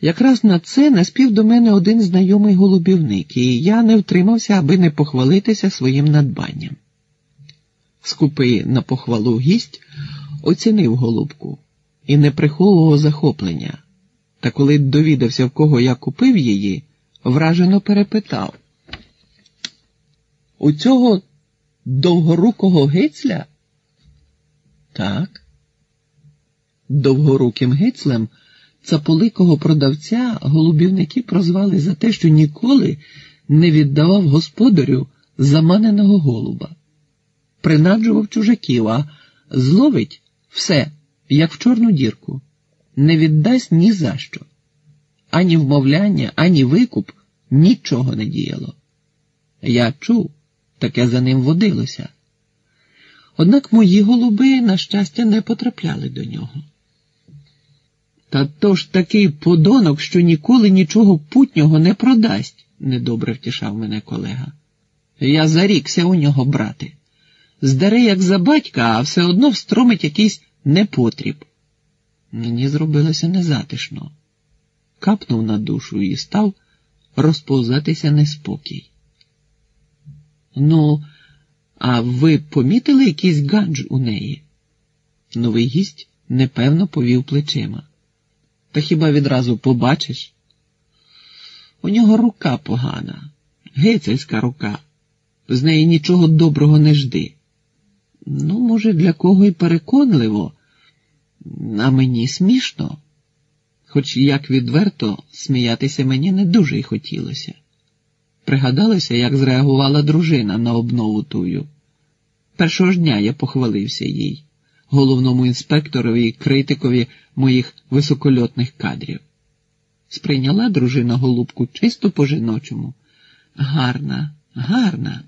Якраз на це наспів до мене один знайомий голубівник, і я не втримався, аби не похвалитися своїм надбанням. Скупий на похвалу гість оцінив голубку і не приховував захоплення. Та коли довідався, в кого я купив її, вражено перепитав. У цього довгорукого гицля? Так. Довгоруким гицлем цаполикого продавця голубівники прозвали за те, що ніколи не віддавав господарю заманеного голуба, принаджував чужаків, а зловить все, як в чорну дірку, не віддасть ні за що. Ані вмовляння, ані викуп нічого не діяло. Я чув, таке за ним водилося. Однак мої голуби, на щастя, не потрапляли до нього. Та то ж такий подонок, що ніколи нічого путнього не продасть, недобре втішав мене колега. Я зарікся у нього брати. Здаре, як за батька, а все одно встромить якийсь непотріб. Мені зробилося незатишно. Капнув на душу і став розповзатися неспокій. Ну, а ви помітили якийсь ганж у неї? Новий гість непевно повів плечима. Та хіба відразу побачиш? У нього рука погана, гецельська рука. З неї нічого доброго не жди. Ну, може, для кого й переконливо, а мені смішно, хоч як відверто сміятися мені не дуже й хотілося. Пригадалося, як зреагувала дружина на обнову тую. Першого ж дня я похвалився їй, головному інспекторові і критикові моїх високольотних кадрів. Сприйняла дружина голубку чисто по жіночому. Гарна, гарна.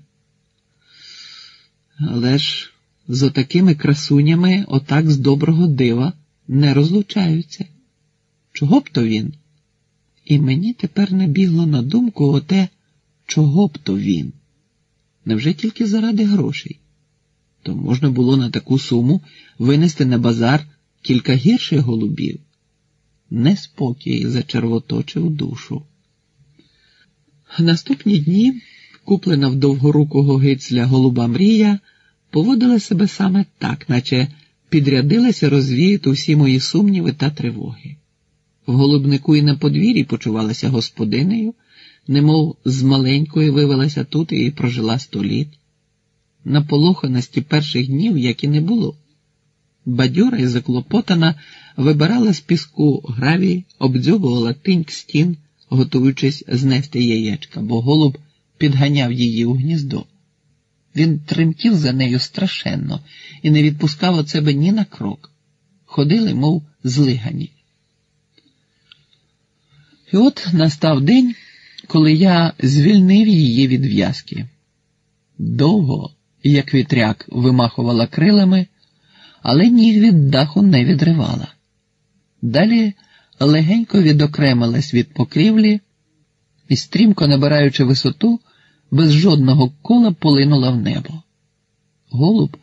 Але ж з отакими красунями отак з доброго дива не розлучаються. Чого б то він? І мені тепер не бігло на думку оте, чого б то він? Невже тільки заради грошей? То можна було на таку суму винести на базар кілька гірших голубів. Неспокій зачервоточив душу. Наступні дні куплена в довгорукого гицля голуба Мрія поводила себе саме так, наче підрядилася розвіяти усі мої сумніви та тривоги. В голубнику і на подвір'ї почувалася господинею, немов з маленької вивелася тут і прожила сто літ. Наполоханості перших днів як і не було. Бадьора і заклопотана вибирала з піску гравій, обдзьобувала тиньк стін, готуючись знести яєчка, бо голуб підганяв її у гніздо. Він тремтів за нею страшенно і не відпускав від себе ні на крок. Ходили, мов злигані. І от настав день, коли я звільнив її від в'язки. Довго, як вітряк, вимахувала крилами, але ніг від даху не відривала. Далі легенько відокремилась від покрівлі і, стрімко набираючи висоту, без жодного кола полинула в небо. Голуб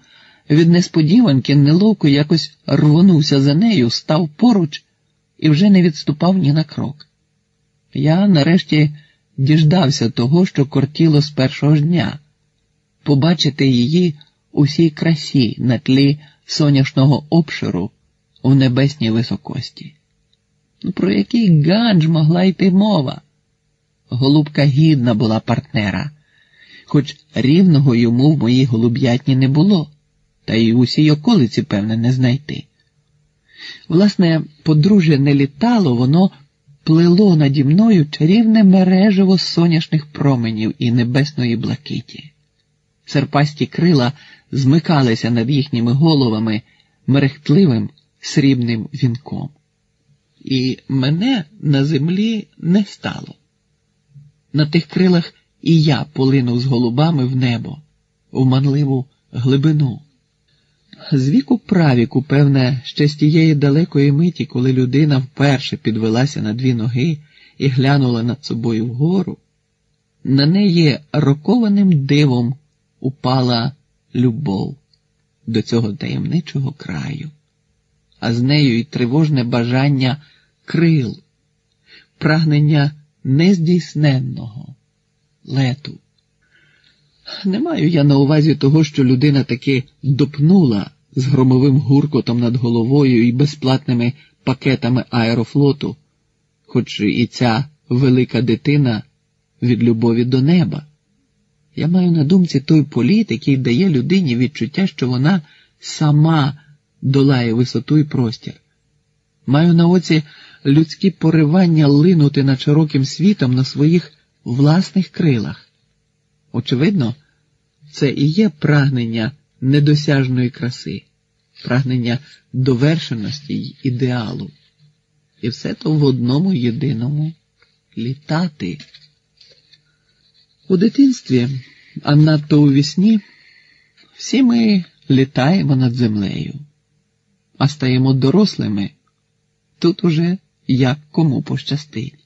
від несподіванки неловко якось рвонувся за нею, став поруч і вже не відступав ні на крок. Я нарешті діждався того, що кортіло з першого ж дня побачити її у всій красі на тлі соняшного обширу у небесній високості. Ну, про який ганж могла йти мова? Голубка гідна була партнера, хоч рівного йому в моїй голуб'ятні не було, та й усій околиці, певне, не знайти. Власне, подружжя не літало, воно плело наді мною чарівне мережево соняшних променів і небесної блакиті. Серпасті крила змикалися над їхніми головами мерехтливим срібним вінком. І мене на землі не стало. На тих крилах і я полинув з голубами в небо, в манливу глибину. З віку правіку, певне, ще з тієї далекої миті, коли людина вперше підвелася на дві ноги і глянула над собою вгору, на неї рокованим дивом упала любов до цього таємничого краю, а з нею й тривожне бажання крил, прагнення нездійсненного лету. Не маю я на увазі того, що людина таки допнула з громовим гуркотом над головою і безплатними пакетами аерофлоту, хоч і ця велика дитина від любові до неба. Я маю на думці той політ, який дає людині відчуття, що вона сама долає висоту і простір. Маю на оці людські поривання линути над широким світом на своїх власних крилах. Очевидно, це і є прагнення недосяжної краси, прагнення довершеності й ідеалу. І все то в одному єдиному літати. У дитинстві, а надто у вісні, всі ми літаємо над землею, а стаємо дорослими тут уже як кому пощастить.